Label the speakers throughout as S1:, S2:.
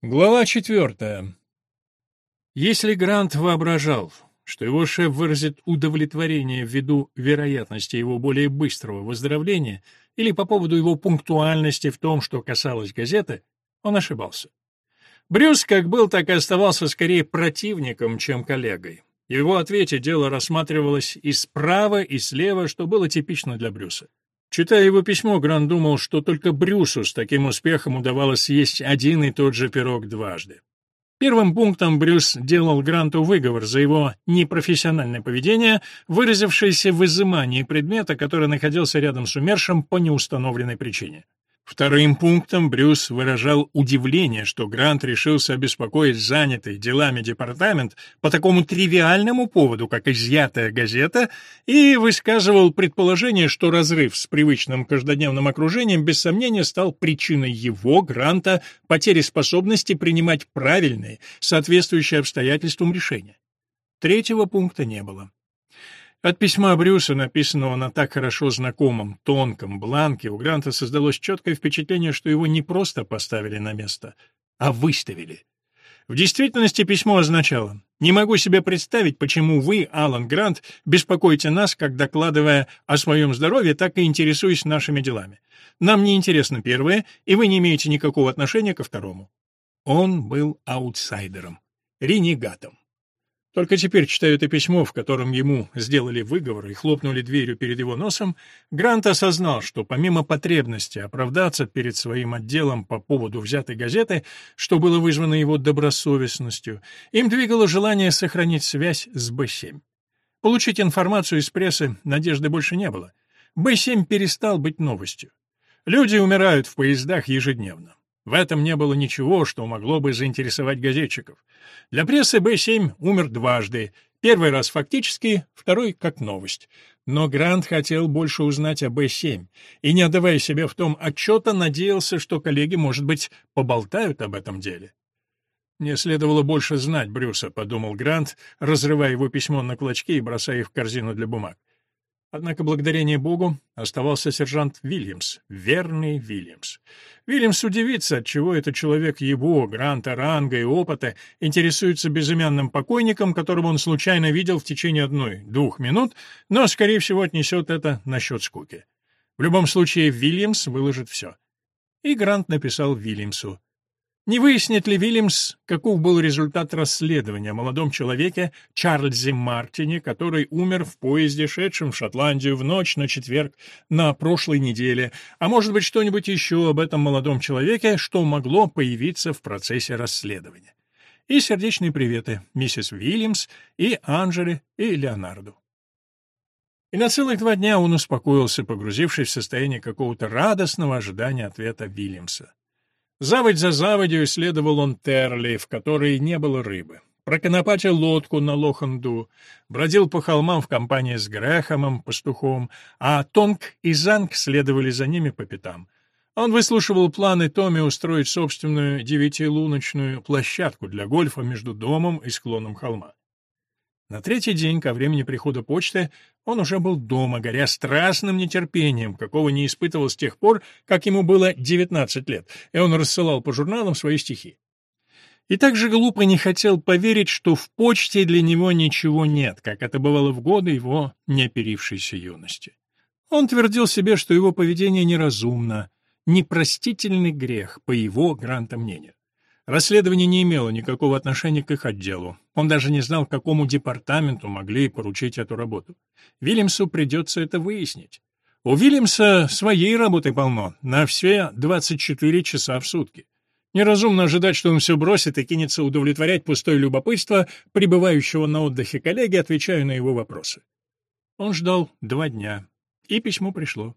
S1: Глава четвертая. Если Грант воображал, что его шеф выразит удовлетворение ввиду вероятности его более быстрого выздоровления или по поводу его пунктуальности в том, что касалось газеты, он ошибался. Брюс как был, так и оставался скорее противником, чем коллегой. Его ответе дело рассматривалось и справа, и слева, что было типично для Брюса. Читая его письмо, Грант думал, что только Брюсу с таким успехом удавалось съесть один и тот же пирог дважды. Первым пунктом Брюс делал Гранту выговор за его непрофессиональное поведение, выразившееся в изымании предмета, который находился рядом с умершим по неустановленной причине. Вторым пунктом Брюс выражал удивление, что Грант решился обеспокоить занятый делами департамент по такому тривиальному поводу, как изъятая газета, и высказывал предположение, что разрыв с привычным каждодневным окружением без сомнения стал причиной его, Гранта, потери способности принимать правильные, соответствующие обстоятельствам решения. Третьего пункта не было. От письма Брюса, написанного на так хорошо знакомом, тонком бланке, у Гранта создалось четкое впечатление, что его не просто поставили на место, а выставили. В действительности письмо означало «Не могу себе представить, почему вы, Алан Грант, беспокоите нас, как докладывая о своем здоровье, так и интересуясь нашими делами. Нам не интересно первое, и вы не имеете никакого отношения ко второму». Он был аутсайдером, ренегатом. Только теперь, читая это письмо, в котором ему сделали выговор и хлопнули дверью перед его носом, Грант осознал, что помимо потребности оправдаться перед своим отделом по поводу взятой газеты, что было вызвано его добросовестностью, им двигало желание сохранить связь с Б-7. Получить информацию из прессы надежды больше не было. Б-7 перестал быть новостью. Люди умирают в поездах ежедневно. В этом не было ничего, что могло бы заинтересовать газетчиков. Для прессы Б-7 умер дважды. Первый раз фактически, второй как новость. Но Грант хотел больше узнать о Б-7, и, не отдавая себе в том отчета, надеялся, что коллеги, может быть, поболтают об этом деле. «Мне следовало больше знать Брюса», — подумал Грант, разрывая его письмо на клочки и бросая их в корзину для бумаг. Однако, благодарение Богу, оставался сержант Вильямс, верный Вильямс. Вильямс удивится, отчего этот человек его, гранта, ранга и опыта, интересуется безымянным покойником, которого он случайно видел в течение одной-двух минут, но, скорее всего, отнесет это насчет скуки. В любом случае, Вильямс выложит все. И Грант написал Вильямсу. Не выяснит ли Вильямс, каков был результат расследования о молодом человеке Чарльзе Мартине, который умер в поезде, шедшем в Шотландию в ночь на четверг на прошлой неделе, а может быть что-нибудь еще об этом молодом человеке, что могло появиться в процессе расследования. И сердечные приветы миссис Вильямс и Анжеле и Леонарду. И на целых два дня он успокоился, погрузившись в состояние какого-то радостного ожидания ответа Вильямса. Заводь за заводью исследовал он Терли, в которой не было рыбы. Проконопатил лодку на Лоханду, бродил по холмам в компании с Грэхомом, пастухом, а Тонг и Занг следовали за ними по пятам. Он выслушивал планы Томми устроить собственную девятилуночную площадку для гольфа между домом и склоном холма. На третий день, ко времени прихода почты, он уже был дома, горя страстным нетерпением, какого не испытывал с тех пор, как ему было 19 лет, и он рассылал по журналам свои стихи. И так же глупо не хотел поверить, что в почте для него ничего нет, как это бывало в годы его неоперившейся юности. Он твердил себе, что его поведение неразумно, непростительный грех, по его гранта мнению. Расследование не имело никакого отношения к их отделу. Он даже не знал, какому департаменту могли поручить эту работу. Вильямсу придется это выяснить. У Вильямса своей работы полно, на все 24 часа в сутки. Неразумно ожидать, что он все бросит и кинется удовлетворять пустое любопытство пребывающего на отдыхе коллеги, отвечая на его вопросы. Он ждал два дня, и письмо пришло.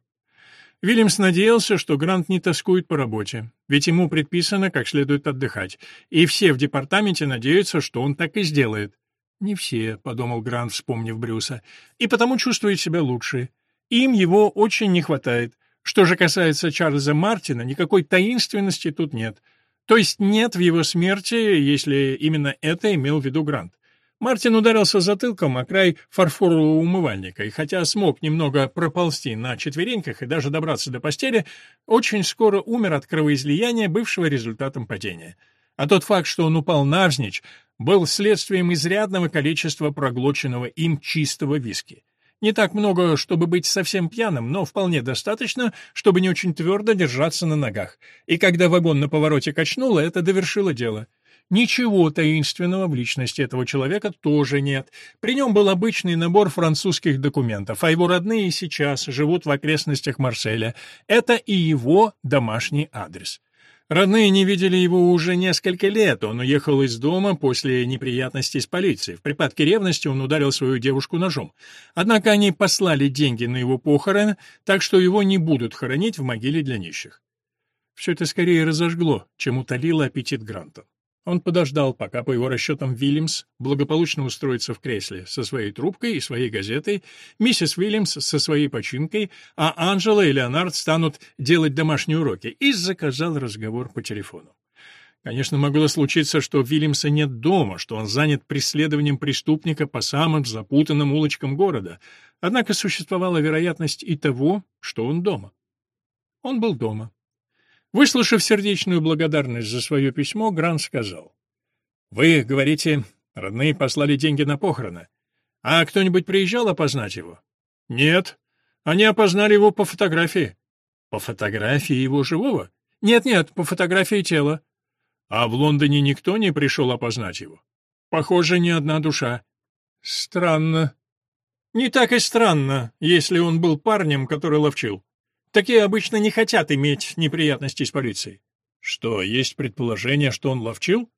S1: Вильямс надеялся, что Грант не тоскует по работе, ведь ему предписано как следует отдыхать, и все в департаменте надеются, что он так и сделает. «Не все», — подумал Грант, вспомнив Брюса, — «и потому чувствует себя лучше. Им его очень не хватает. Что же касается Чарльза Мартина, никакой таинственности тут нет. То есть нет в его смерти, если именно это имел в виду Грант. Мартин ударился затылком о край фарфорового умывальника, и хотя смог немного проползти на четвереньках и даже добраться до постели, очень скоро умер от кровоизлияния, бывшего результатом падения. А тот факт, что он упал навзничь, был следствием изрядного количества проглоченного им чистого виски. Не так много, чтобы быть совсем пьяным, но вполне достаточно, чтобы не очень твердо держаться на ногах. И когда вагон на повороте качнуло, это довершило дело. Ничего таинственного в личности этого человека тоже нет. При нем был обычный набор французских документов, а его родные сейчас живут в окрестностях Марселя. Это и его домашний адрес. Родные не видели его уже несколько лет. Он уехал из дома после неприятностей с полицией. В припадке ревности он ударил свою девушку ножом. Однако они послали деньги на его похороны, так что его не будут хоронить в могиле для нищих. Все это скорее разожгло, чем утолило аппетит Гранта. Он подождал, пока, по его расчетам, Вильямс благополучно устроится в кресле со своей трубкой и своей газетой, миссис Вильямс со своей починкой, а Анжела и Леонард станут делать домашние уроки, и заказал разговор по телефону. Конечно, могло случиться, что Вильямса нет дома, что он занят преследованием преступника по самым запутанным улочкам города, однако существовала вероятность и того, что он дома. Он был дома. Выслушав сердечную благодарность за свое письмо, Грант сказал. «Вы, говорите, родные послали деньги на похороны. А кто-нибудь приезжал опознать его?» «Нет. Они опознали его по фотографии». «По фотографии его живого?» «Нет-нет, по фотографии тела». «А в Лондоне никто не пришел опознать его?» «Похоже, ни одна душа». «Странно». «Не так и странно, если он был парнем, который ловчил. Такие обычно не хотят иметь неприятностей с полицией. Что, есть предположение, что он ловчил?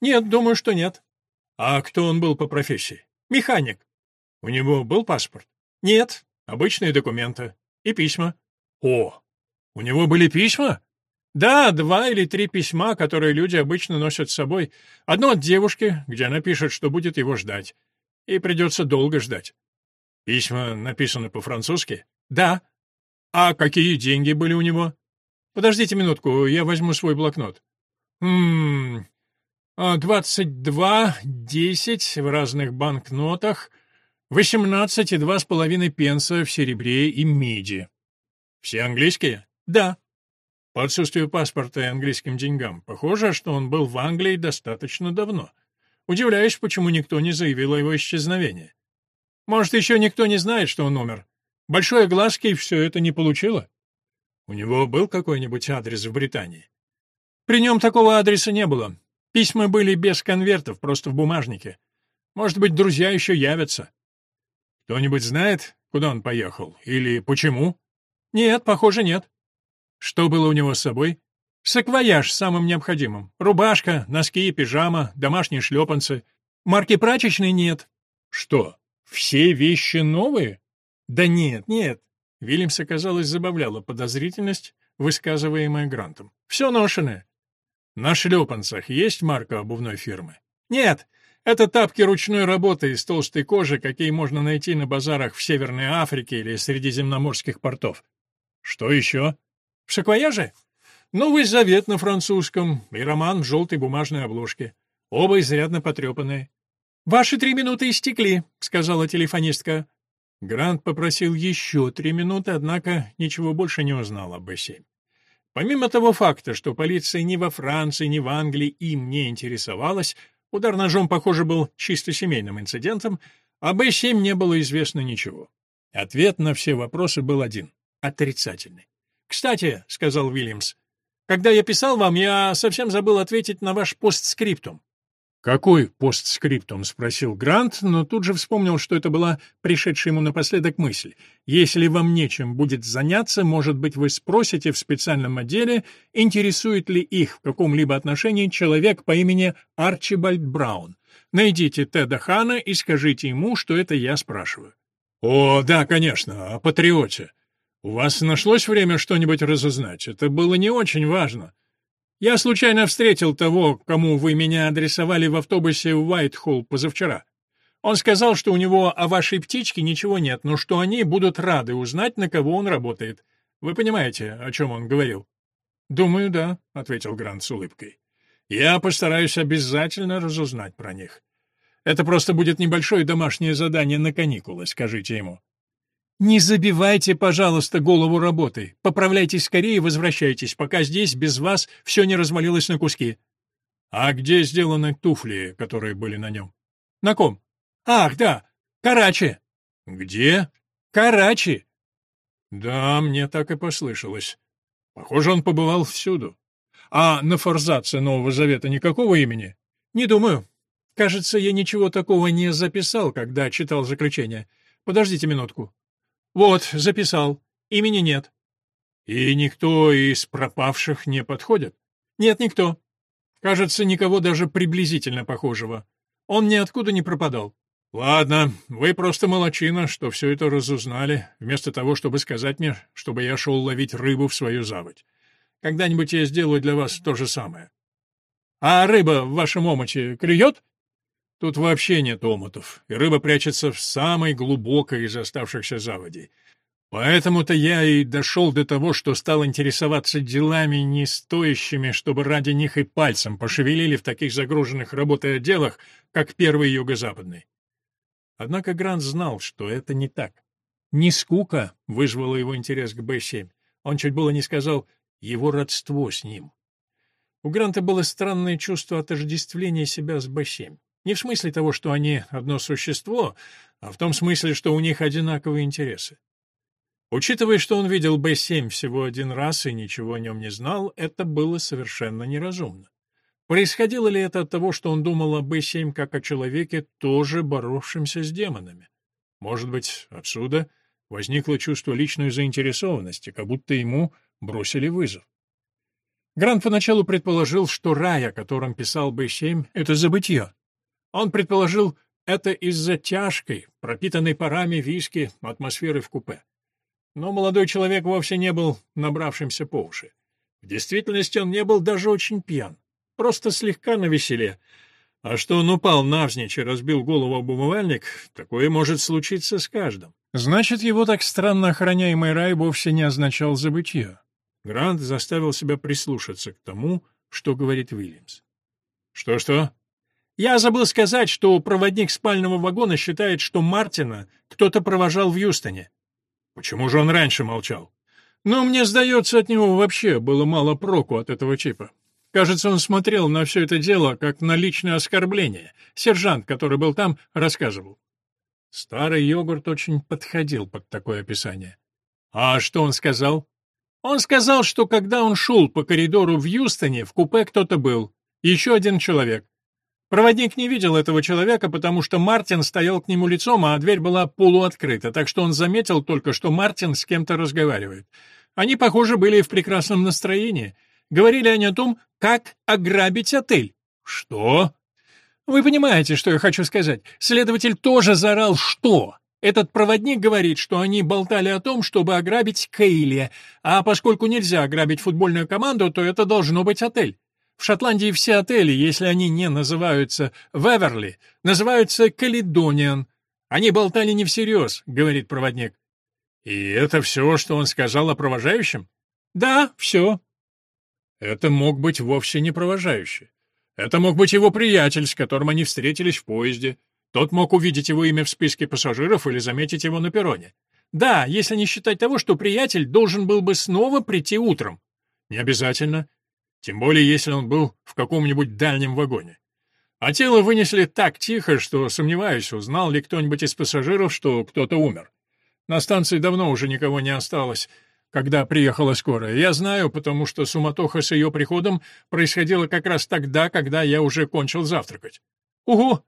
S1: Нет, думаю, что нет. А кто он был по профессии? Механик. У него был паспорт? Нет, обычные документы. И письма. О, у него были письма? Да, два или три письма, которые люди обычно носят с собой. Одно от девушки, где она пишет, что будет его ждать. И придется долго ждать. Письма написаны по-французски? Да. А какие деньги были у него? Подождите минутку, я возьму свой блокнот. Хм. Двадцать два, десять в разных банкнотах, восемнадцать и два с половиной пенса в серебре и меди. Все английские? Да. По отсутствию паспорта и английским деньгам, похоже, что он был в Англии достаточно давно. Удивляюсь, почему никто не заявил о его исчезновении. Может, еще никто не знает, что он умер. Большой огласки все это не получило. У него был какой-нибудь адрес в Британии? При нем такого адреса не было. Письма были без конвертов, просто в бумажнике. Может быть, друзья еще явятся. Кто-нибудь знает, куда он поехал? Или почему? Нет, похоже, нет. Что было у него с собой? Саквояж с самым необходимым. Рубашка, носки, пижама, домашние шлепанцы. Марки прачечной нет. Что, все вещи новые? Да нет, нет. Вильямса, казалось, забавляла подозрительность, высказываемая Грантом. Все ношеное. На шлепанцах есть марка обувной фирмы? Нет. Это тапки ручной работы из толстой кожи, какие можно найти на базарах в Северной Африке или средиземноморских портов. Что еще? В саквояже? Новый завет на французском и роман в желтой бумажной обложке. Оба изрядно потрепанные. «Ваши три минуты истекли», — сказала телефонистка. Грант попросил еще три минуты, однако ничего больше не узнал об Б-7. Помимо того факта, что полиция ни во Франции, ни в Англии им не интересовалась, удар ножом, похоже, был чисто семейным инцидентом, а Б-7 не было известно ничего. Ответ на все вопросы был один — отрицательный. «Кстати», — сказал Уильямс, — «когда я писал вам, я совсем забыл ответить на ваш постскриптум. «Какой постскриптум?» — спросил Грант, но тут же вспомнил, что это была пришедшая ему напоследок мысль. «Если вам нечем будет заняться, может быть, вы спросите в специальном отделе, интересует ли их в каком-либо отношении человек по имени Арчибальд Браун. Найдите Теда Хана и скажите ему, что это я спрашиваю». «О, да, конечно, о патриоте. У вас нашлось время что-нибудь разузнать? Это было не очень важно». Я случайно встретил того, кому вы меня адресовали в автобусе в Уайтхолл позавчера. Он сказал, что у него о вашей птичке ничего нет, но что они будут рады узнать, на кого он работает. Вы понимаете, о чем он говорил? Думаю, да, ответил Грант с улыбкой. Я постараюсь обязательно разузнать про них. Это просто будет небольшое домашнее задание на каникулы, скажите ему. «Не забивайте, пожалуйста, голову работой. Поправляйтесь скорее и возвращайтесь, пока здесь без вас все не развалилось на куски». А где сделаны туфли, которые были на нем?
S2: На ком? Ах, да, Карачи.
S1: Где?
S2: Карачи.
S1: Да, мне так и послышалось. Похоже, он побывал всюду. А на форзаце Нового Завета никакого имени?
S2: Не думаю. Кажется, я ничего такого не записал, когда читал заключение. Подождите минутку. Вот, записал. Имени нет.
S1: И никто из пропавших не подходит?
S2: Нет, никто. Кажется, никого даже приблизительно похожего. Он ниоткуда не пропадал.
S1: Ладно, вы просто молочина, что все это разузнали, вместо того, чтобы сказать мне, чтобы я шел ловить рыбу в свою заводь. Когда-нибудь я сделаю для вас то же самое.
S2: А рыба в вашем омуте клюет?
S1: Тут вообще нет омутов, и рыба прячется в самой глубокой из оставшихся заводей. Поэтому-то я и дошел до того, что стал интересоваться делами, не стоящими, чтобы ради них и пальцем пошевелили в таких загруженных работой отделах, как первый юго-западный. Однако Грант знал, что это не так. Не скука вызвала его интерес к Б-7. Он чуть было не сказал «его родство с ним». У Гранта было странное чувство отождествления себя с Б-7. Не в смысле того, что они одно существо, а в том смысле, что у них одинаковые интересы. Учитывая, что он видел Б-7 всего один раз и ничего о нем не знал, это было совершенно неразумно. Происходило ли это от того, что он думал о Б-7 как о человеке, тоже боровшемся с демонами? Может быть, отсюда возникло чувство личной заинтересованности, как будто ему бросили вызов. Грант поначалу предположил, что рай, о котором писал Б-7, — это забытье. Он предположил это из-за тяжкой, пропитанной парами виски атмосферы в купе. Но молодой человек вовсе не был набравшимся по уши. В действительности он не был даже очень пьян, просто слегка навеселе. А что он упал навзничь и разбил голову об умывальник, такое может случиться с каждым. Значит, его так странно охраняемый рай вовсе не означал забытье. Грант заставил себя прислушаться к тому, что говорит Уильямс. «Что-что?»
S2: «Я забыл сказать, что проводник спального вагона считает, что Мартина кто-то провожал в Юстоне».
S1: «Почему же он раньше молчал?»
S2: «Ну, мне сдается, от него вообще было мало проку от этого чипа. Кажется, он смотрел на все это дело как на личное оскорбление. Сержант, который был там, рассказывал».
S1: Старый йогурт очень подходил под такое описание. «А что он сказал?»
S2: Он сказал, что когда он шел по коридору в Юстоне, в купе кто-то был. Еще один человек. Проводник не видел этого человека, потому что Мартин стоял к нему лицом, а дверь была полуоткрыта, так что он заметил только, что Мартин с кем-то разговаривает. Они, похоже, были в прекрасном настроении. Говорили они о том, как ограбить отель.
S1: Что?
S2: Вы понимаете, что я хочу сказать. Следователь тоже заорал «что?». Этот проводник говорит, что они болтали о том, чтобы ограбить Кейли, а поскольку нельзя ограбить футбольную команду, то это должно быть отель. В Шотландии все отели, если они не называются Веверли, называются Каледониан. Они болтали не всерьез, говорит проводник.
S1: И это все, что он сказал о провожающем?
S2: Да, все.
S1: Это мог быть вовсе не провожающий. Это мог быть его приятель, с которым они встретились в поезде. Тот мог увидеть его имя в списке пассажиров или заметить его на перроне.
S2: Да, если не считать того, что приятель должен был бы снова прийти утром.
S1: Не обязательно. Тем более, если он был в каком-нибудь дальнем вагоне. А тело вынесли так тихо, что, сомневаюсь, узнал ли кто-нибудь из пассажиров, что кто-то умер. На станции давно уже никого не осталось, когда приехала скорая. Я знаю, потому что суматоха с ее приходом происходила как раз тогда, когда я уже кончил завтракать.
S2: Угу,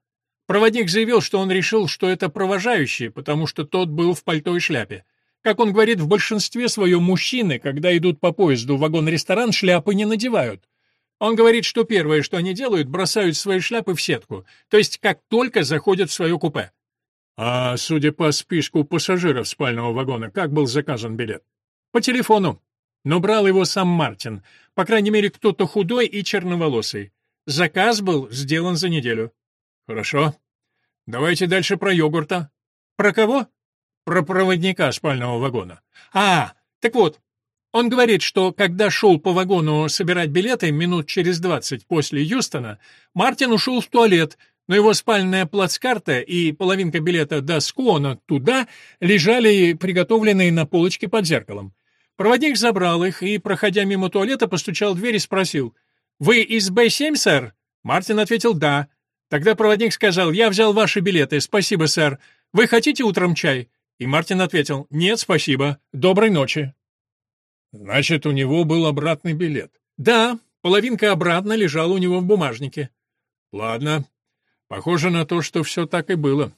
S2: Проводник заявил, что он решил, что это провожающий, потому что тот был в пальто и шляпе. Как он говорит, в большинстве своем мужчины, когда идут по поезду в вагон-ресторан, шляпы не надевают. Он говорит, что первое, что они делают, бросают свои шляпы в сетку, то есть как только заходят в свое купе.
S1: А судя по списку пассажиров спального вагона, как был заказан билет?
S2: По телефону. Но брал его сам Мартин. По крайней мере, кто-то худой и черноволосый. Заказ был сделан за неделю.
S1: Хорошо. Давайте дальше про йогурта.
S2: Про кого?
S1: Про проводника спального вагона.
S2: А, так вот, он говорит, что когда шел по вагону собирать билеты минут через двадцать после Юстона, Мартин ушел в туалет, но его спальная плацкарта и половинка билета до Скуона туда лежали приготовленные на полочке под зеркалом. Проводник забрал их и, проходя мимо туалета, постучал в дверь и спросил, «Вы из Б-7, сэр?» Мартин ответил «да». Тогда проводник сказал «Я взял ваши билеты, спасибо, сэр. Вы хотите утром чай?» И Мартин ответил «Нет, спасибо. Доброй ночи».
S1: Значит, у него был обратный билет.
S2: Да, половинка обратно лежала у него в бумажнике.
S1: Ладно. Похоже на то, что все так и было.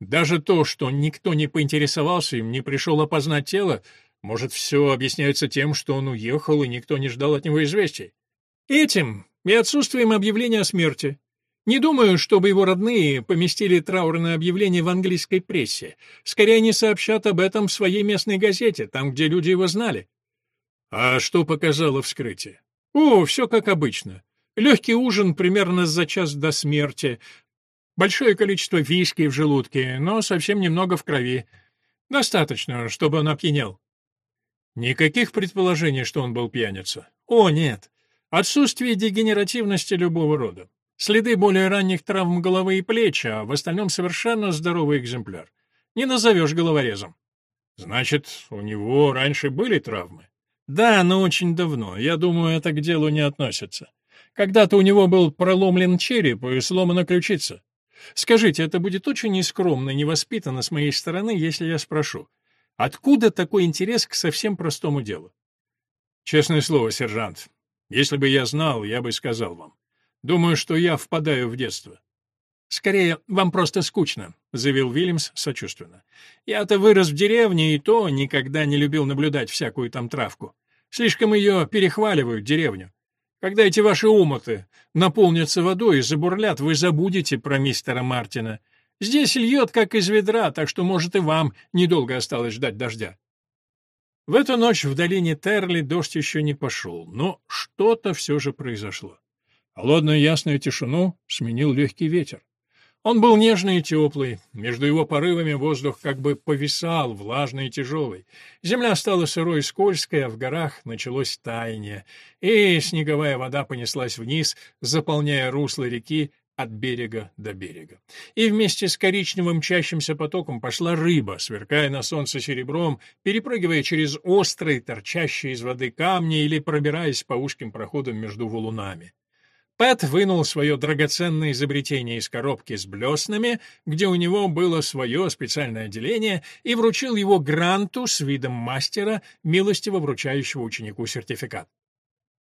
S1: Даже то, что никто не поинтересовался им, не пришел опознать тело, может, все объясняется тем, что он уехал, и никто не ждал от него известий.
S2: Этим и отсутствием объявления о смерти. Не думаю, чтобы его родные поместили траурное объявление в английской прессе. Скорее, они сообщат об этом в своей местной газете, там, где люди его знали.
S1: А что показало вскрытие?
S2: О, все как обычно. Легкий ужин примерно за час до смерти. Большое количество виски в желудке, но совсем немного в крови. Достаточно, чтобы он опьянел.
S1: Никаких предположений, что он был пьяница.
S2: О, нет. Отсутствие дегенеративности любого рода. Следы более ранних травм головы и плеч, а в остальном совершенно здоровый экземпляр. Не назовешь головорезом.
S1: Значит, у него раньше были травмы?
S2: Да, но очень давно. Я думаю, это к делу не относится. Когда-то у него был проломлен череп и сломана ключица. Скажите, это будет очень нескромно и невоспитанно с моей стороны, если я спрошу, откуда такой интерес к совсем простому делу?
S1: Честное слово, сержант, если бы я знал, я бы сказал вам. Думаю, что я впадаю в детство.
S2: «Скорее, вам просто скучно», — заявил Вильямс сочувственно. «Я-то вырос в деревне, и то никогда не любил наблюдать всякую там травку. Слишком ее перехваливают, деревню. Когда эти ваши омуты наполнятся водой и забурлят, вы забудете про мистера Мартина. Здесь льет, как из ведра, так что, может, и вам недолго осталось ждать дождя». В эту ночь в долине Терли дождь еще не пошел, но что-то все же произошло. Холодную ясную тишину сменил легкий ветер. Он был нежный и теплый, между его порывами воздух как бы повисал, влажный и тяжелый. Земля стала сырой и скользкой, а в горах началось таяние, и снеговая вода понеслась вниз, заполняя русло реки от берега до берега. И вместе с коричневым мчащимся потоком пошла рыба, сверкая на солнце серебром, перепрыгивая через острые, торчащие из воды камни или пробираясь по узким проходам между валунами. Пэт вынул свое драгоценное изобретение из коробки с блеснами, где у него было свое специальное отделение, и вручил его Гранту с видом мастера, милостиво вручающего ученику сертификат.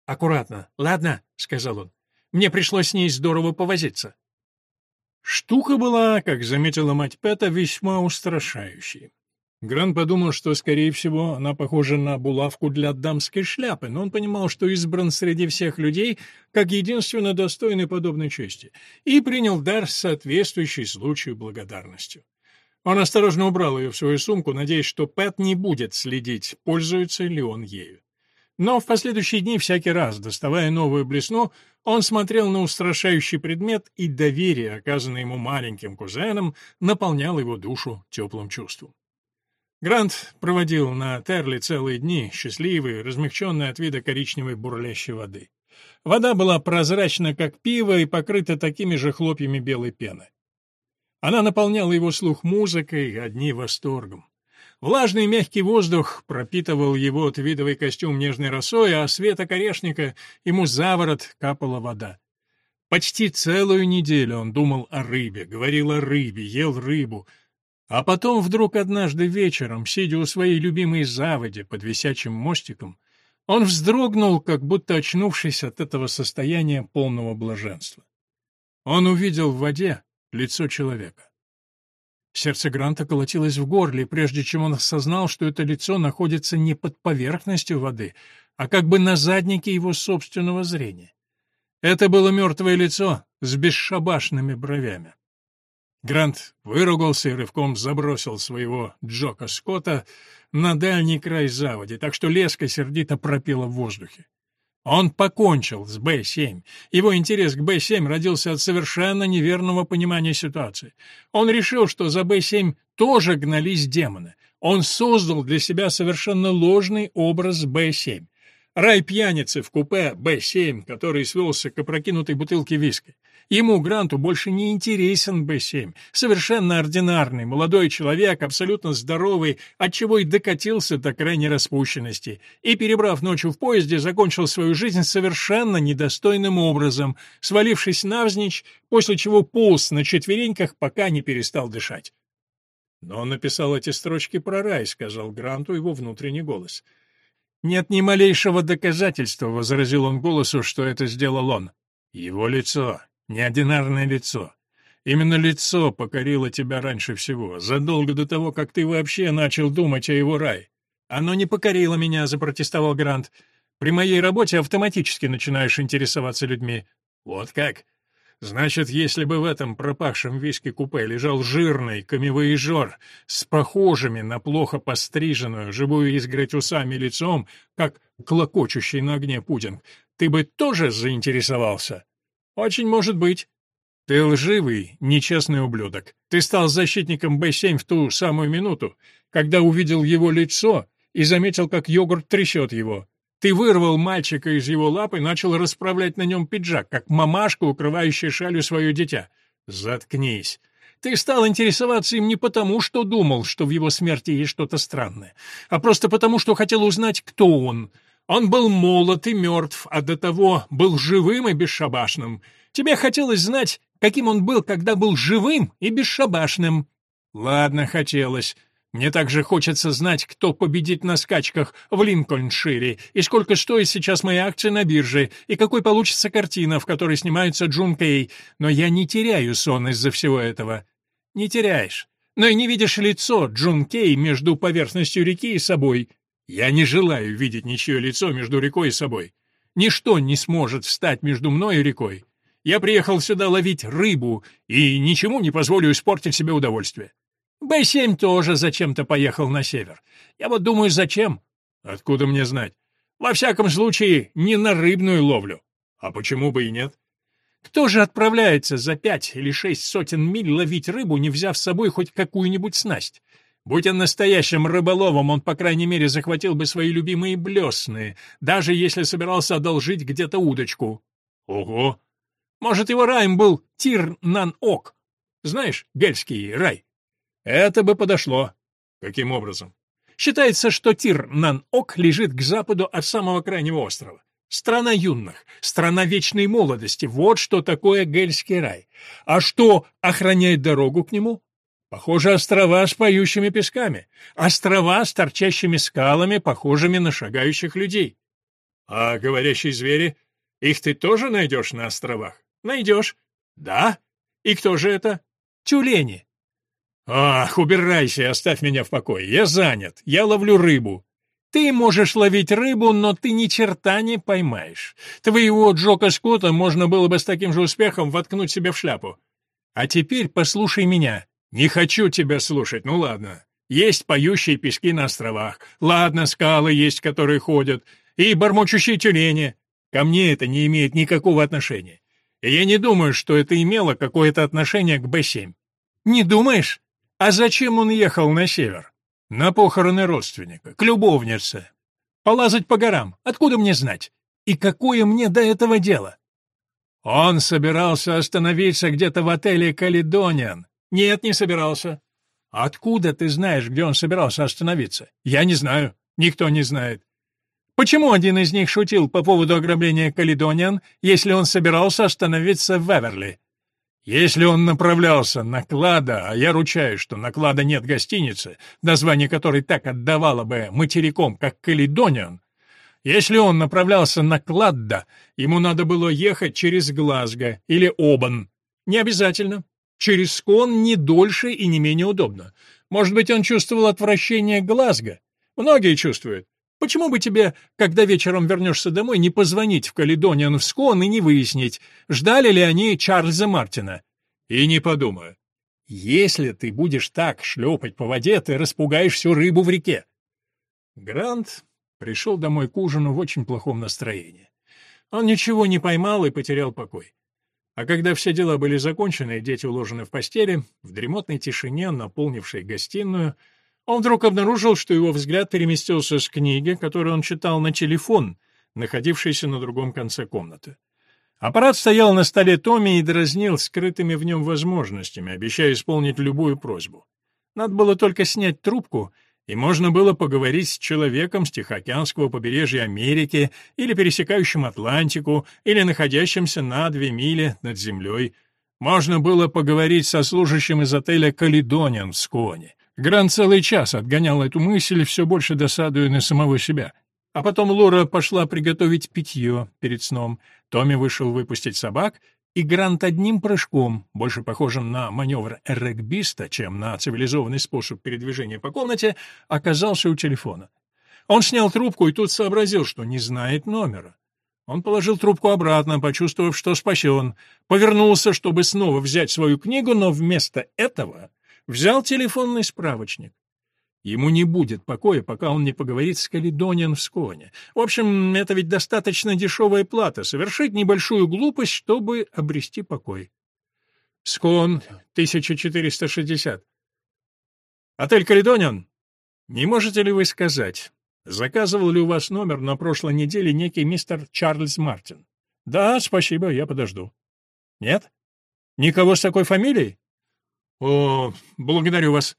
S2: «Аккуратно, ладно», — сказал он. «Мне пришлось с ней здорово повозиться». Штука была, как заметила мать Пэта, весьма устрашающей. Грант подумал, что, скорее всего, она похожа на булавку для дамской шляпы, но он понимал, что избран среди всех людей как единственно достойный подобной чести, и принял дар с соответствующей случаю благодарностью. Он осторожно убрал ее в свою сумку, надеясь, что Пэт не будет следить, пользуется ли он ею. Но в последующие дни всякий раз, доставая новую блесну, он смотрел на устрашающий предмет, и доверие, оказанное ему маленьким кузеном, наполняло его душу теплым чувством. Грант проводил на Терли целые дни, счастливый, размягченный от вида коричневой бурлящей воды. Вода была прозрачна, как пиво, и покрыта такими же хлопьями белой пены. Она наполняла его слух музыкой, а дни восторгом. Влажный мягкий воздух пропитывал его твидовый костюм нежной росой, а света корешника ему за ворот капала вода. Почти целую неделю он думал о рыбе, говорил о рыбе, ел рыбу — а потом вдруг однажды вечером, сидя у своей любимой заводи под висячим мостиком, он вздрогнул, как будто очнувшись от этого состояния полного блаженства. Он увидел в воде лицо человека. Сердце Гранта колотилось в горле, прежде чем он осознал, что это лицо находится не под поверхностью воды, а как бы на заднике его собственного зрения. Это было мертвое лицо с бесшабашными бровями. Грант выругался и рывком забросил своего Джока Скотта на дальний край заводи, так что леска сердито пропела в воздухе. Он покончил с Б-7. Его интерес к Б-7 родился от совершенно неверного понимания ситуации. Он решил, что за Б-7 тоже гнались демоны. Он создал для себя совершенно ложный образ Б-7.
S1: Рай пьяницы в купе Б-7, который свелся к опрокинутой бутылке виски. Ему, Гранту, больше не интересен Б-7. Совершенно ординарный, молодой человек, абсолютно здоровый, отчего и докатился до крайней распущенности. И, перебрав ночью в поезде, закончил свою жизнь совершенно недостойным образом, свалившись навзничь, после чего полз на четвереньках, пока не перестал дышать. «Но он написал эти строчки про рай», — сказал Гранту его внутренний голос. — «Нет ни малейшего доказательства», — возразил он голосу, что это сделал он. «Его лицо, неординарное лицо. Именно лицо покорило тебя раньше всего, задолго до того, как ты вообще начал думать о его рай. Оно не покорило меня», — запротестовал Грант. «При моей работе автоматически начинаешь интересоваться людьми». «Вот как? Значит, если бы в этом пропахшем виски-купе лежал жирный камевоежор с похожими на плохо постриженную живую изгородь усами лицом, как клокочущий на огне пудинг, ты бы тоже заинтересовался? Очень может быть. Ты лживый, нечестный ублюдок. Ты стал защитником Б-7 в ту самую минуту, когда увидел его лицо и заметил, как йогурт трясет его. Ты вырвал мальчика из его лап и начал расправлять на нем пиджак, как мамашка, укрывающая шалью свое дитя. Заткнись. Ты стал интересоваться им не потому, что думал, что в его смерти есть что-то странное, а просто потому, что хотел узнать, кто он. Он был молод и мертв, а до того был живым и бесшабашным. Тебе хотелось знать, каким он был, когда был живым и бесшабашным. Ладно, хотелось. Мне также хочется знать, кто победит на скачках в Линкольншире, и сколько стоит сейчас мои акции на бирже, и какой получится картина, в которой снимается Джун Кей, но я не теряю сон из-за всего этого. Не теряешь. Но и не видишь лицо Джун Кей между поверхностью реки и собой. Я не желаю видеть ничье лицо между рекой и собой. Ничто не сможет встать между мной и рекой. Я приехал сюда ловить рыбу, и ничему не позволю испортить себе удовольствие. Б-7 тоже зачем-то поехал на север. Я вот думаю, зачем? Откуда мне знать? Во всяком случае, не на рыбную ловлю. А почему бы и нет? Кто же отправляется за пять или шесть сотен миль ловить рыбу, не взяв с собой хоть какую-нибудь снасть? Будь он настоящим рыболовом, он, по крайней мере, захватил бы свои любимые блесны, даже если собирался одолжить где-то удочку. Ого! Может, его раем был Тир-Нан-Ок. Знаешь, гельский рай? Это бы подошло. Каким образом? Считается, что Тир-Нан-Ок лежит к западу от самого крайнего острова. Страна юных, страна вечной молодости. Вот что такое Гельский рай. А что охраняет дорогу к нему? Похоже, острова с поющими песками. Острова с торчащими скалами, похожими на шагающих людей. А говорящие звери? Их ты тоже найдешь на островах? Найдешь. Да? И кто же это? Тюлени. «Ах, убирайся, оставь меня в покое. Я занят. Я ловлю рыбу». «Ты можешь ловить рыбу, но ты ни черта не поймаешь. Твоего Джока Скотта можно было бы с таким же успехом воткнуть себе в шляпу. А теперь послушай меня. Не хочу тебя слушать, ну ладно. Есть поющие пески на островах. Ладно, скалы есть, которые ходят. И бормочущие тюлени. Ко мне это не имеет никакого отношения. И я не думаю, что это имело какое-то отношение к Б-7. Не думаешь? А зачем он ехал на север? На похороны родственника, к любовнице. Полазать по горам, откуда мне знать? И какое мне до этого дело? Он собирался остановиться где-то в отеле «Каледониан». Нет, не собирался. Откуда ты знаешь, где он собирался остановиться? Я не знаю. Никто не знает. Почему один из них шутил по поводу ограбления «Каледониан», если он собирался остановиться в Эверли? Если он направлялся на Клада, а я ручаюсь, что на Клада нет гостиницы, название которой так отдавало бы материком, как Каледониан, если он направлялся на Кладда, ему надо было ехать через Глазго или Обан. Не обязательно. Через Скон не дольше и не менее удобно. Может быть, он чувствовал отвращение Глазго. Многие чувствуют. Почему бы тебе, когда вечером вернешься домой, не позвонить в Каледониан в Скон и не выяснить, ждали ли они Чарльза Мартина? И не подумаю. Если ты будешь так шлепать по воде, ты распугаешь всю рыбу в реке. Грант пришел домой к ужину в очень плохом настроении. Он ничего не поймал и потерял покой. А когда все дела были закончены и дети уложены в постели, в дремотной тишине, наполнившей гостиную, он вдруг обнаружил, что его взгляд переместился с книги, которую он читал на телефон, находившейся на другом конце комнаты. Аппарат стоял на столе Томми и дразнил скрытыми в нем возможностями, обещая исполнить любую просьбу. Надо было только снять трубку, и можно было поговорить с человеком с Тихоокеанского побережья Америки или пересекающим Атлантику, или находящимся на две мили над землей. Можно было поговорить со служащим из отеля «Каледониан» в Сконе. Гран целый час отгонял эту мысль, все больше досадуя на самого себя. А потом Лора пошла приготовить питье перед сном. Томми вышел выпустить собак, и Грант одним прыжком, больше похожим на маневр регбиста, чем на цивилизованный способ передвижения по комнате, оказался у телефона. Он снял трубку и тут сообразил, что не знает номера. Он положил трубку обратно, почувствовав, что спасен, повернулся, чтобы снова взять свою книгу, но вместо этого взял телефонный справочник. Ему не будет покоя, пока он не поговорит с Каледониан в Сконе. В общем, это ведь достаточно дешевая плата — совершить небольшую глупость, чтобы обрести покой. Скон, 1460. Отель Каледониан? Не можете ли вы сказать, заказывал ли у вас номер на прошлой неделе некий мистер Чарльз Мартин? Да, спасибо, я подожду. Нет? Никого с такой фамилией? О, благодарю вас.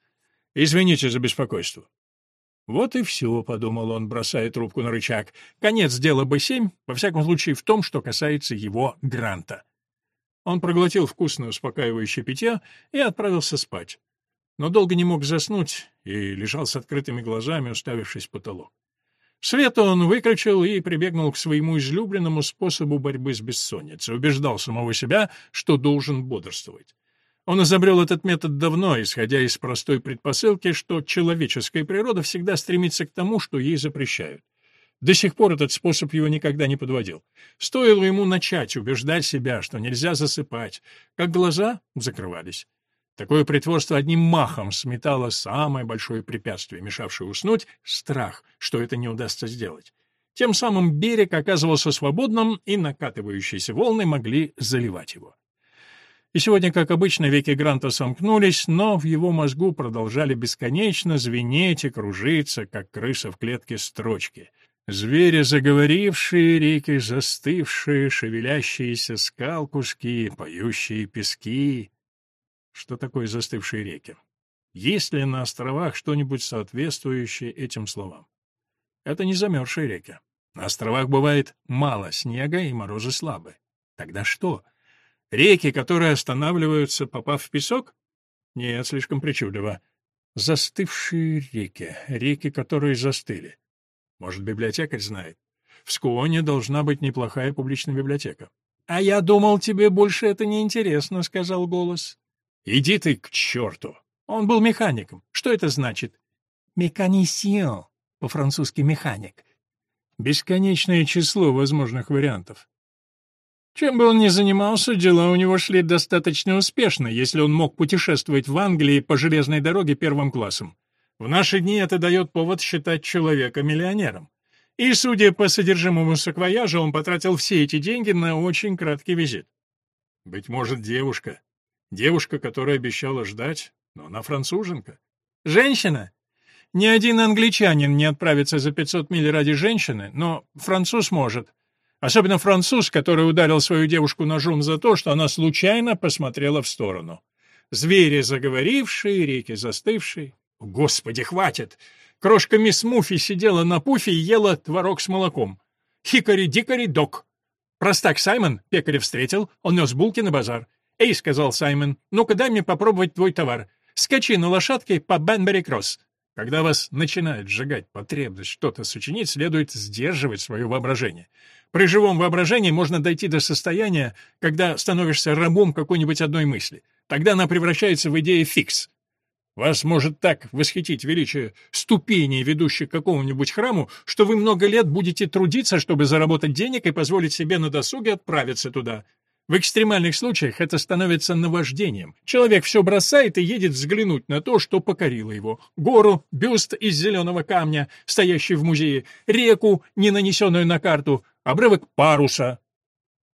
S1: Извините за беспокойство. Вот и все, — подумал он, бросая трубку на рычаг. Конец дела Б-7, во всяком случае в том, что касается его гранта. Он проглотил вкусное успокаивающее питье и отправился спать. Но долго не мог заснуть и лежал с открытыми глазами, уставившись в потолок. Свет он выключил и прибегнул к своему излюбленному способу борьбы с бессонницей, убеждал самого себя, что должен бодрствовать. Он изобрел этот метод давно, исходя из простой предпосылки, что человеческая природа всегда стремится к тому, что ей запрещают. До сих пор этот способ его никогда не подводил. Стоило ему начать убеждать себя, что нельзя засыпать, как глаза закрывались. Такое притворство одним махом сметало самое большое препятствие, мешавшее уснуть — страх, что это не удастся сделать. Тем самым берег оказывался свободным, и накатывающиеся волны могли заливать его. И сегодня, как обычно, веки Гранта сомкнулись, но в его мозгу продолжали бесконечно звенеть и кружиться, как крыса в клетке строчки. Звери заговорившие, реки застывшие, шевелящиеся скал куски, поющие пески. Что такое застывшие реки? Есть ли на островах что-нибудь соответствующее этим словам? Это не замерзшие реки. На островах бывает мало снега и морозы слабые. Тогда что? Реки, которые останавливаются, попав в песок? Нет, слишком причудливо. Застывшие реки, реки, которые застыли. Может, библиотекарь знает. В Скуоне должна быть неплохая публичная библиотека. — А я думал, тебе больше это не интересно, сказал голос. — Иди ты к черту! Он был механиком. Что это значит? — Механисион, по-французски механик. Бесконечное число возможных вариантов. Чем бы он ни занимался, дела у него шли достаточно успешно, если он мог путешествовать в Англии по железной дороге первым классом. В наши дни это дает повод считать человека миллионером. И, судя по содержимому саквояжа, он потратил все эти деньги на очень краткий визит. Быть может, девушка. Девушка, которая обещала ждать, но она француженка. Женщина? Ни один англичанин не отправится за 500 миль ради женщины, но француз может. Особенно француз, который ударил свою девушку ножом за то, что она случайно посмотрела в сторону. Звери заговорившие, реки застывшие. Господи, хватит! Крошка мисс Муфи сидела на пуфе и ела творог с молоком. Хикари-дикари-док. Простак Саймон пекаря встретил, он нес булки на базар. «Эй», — сказал Саймон, — «ну-ка дай мне попробовать твой товар. Скачи на лошадке по Бенбери-Кросс». Когда вас начинает сжигать потребность что-то сочинить, следует сдерживать свое воображение. При живом воображении можно дойти до состояния, когда становишься рабом какой-нибудь одной мысли. Тогда она превращается в идею фикс. Вас может так восхитить величие ступеней, ведущих к какому-нибудь храму, что вы много лет будете трудиться, чтобы заработать денег и позволить себе на досуге отправиться туда. В экстремальных случаях это становится наваждением. Человек все бросает и едет взглянуть на то, что покорило его. Гору, бюст из зеленого камня, стоящий в музее, реку, не нанесенную на карту, обрывок паруса.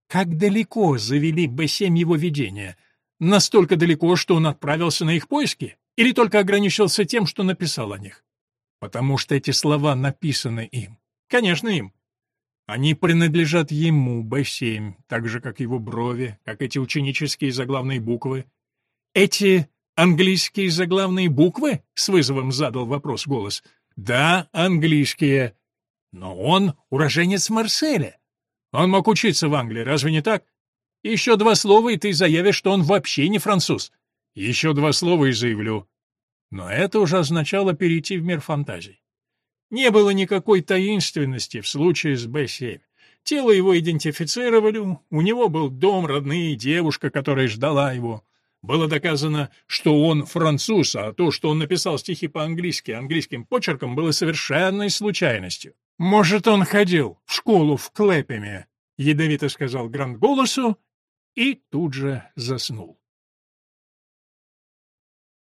S1: Как далеко завели Б-7 его видения? Настолько далеко, что он отправился на их поиски? Или только ограничился тем, что написал о них? Потому что эти слова написаны им. Конечно, им. Они принадлежат ему, Б7, так же, как его брови, как эти ученические заглавные буквы.
S2: Эти английские заглавные буквы? С вызовом задал вопрос голос.
S1: Да, английские. Но он уроженец Марселя. Он мог учиться в Англии, разве не так?
S2: Еще два слова, и ты заявишь, что он вообще не француз.
S1: Еще два слова и заявлю. Но это уже означало перейти в мир фантазий. Не было никакой таинственности в случае с Б-7. Тело его идентифицировали, у него был дом, родные, девушка, которая ждала его. Было доказано, что он француз, а то, что он написал стихи по-английски английским почерком, было совершенной случайностью.
S2: «Может, он ходил в школу в Клэпеме?» — ядовито сказал Грант голосу и тут же заснул.